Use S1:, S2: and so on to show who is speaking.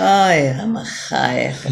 S1: אוי, המחייך.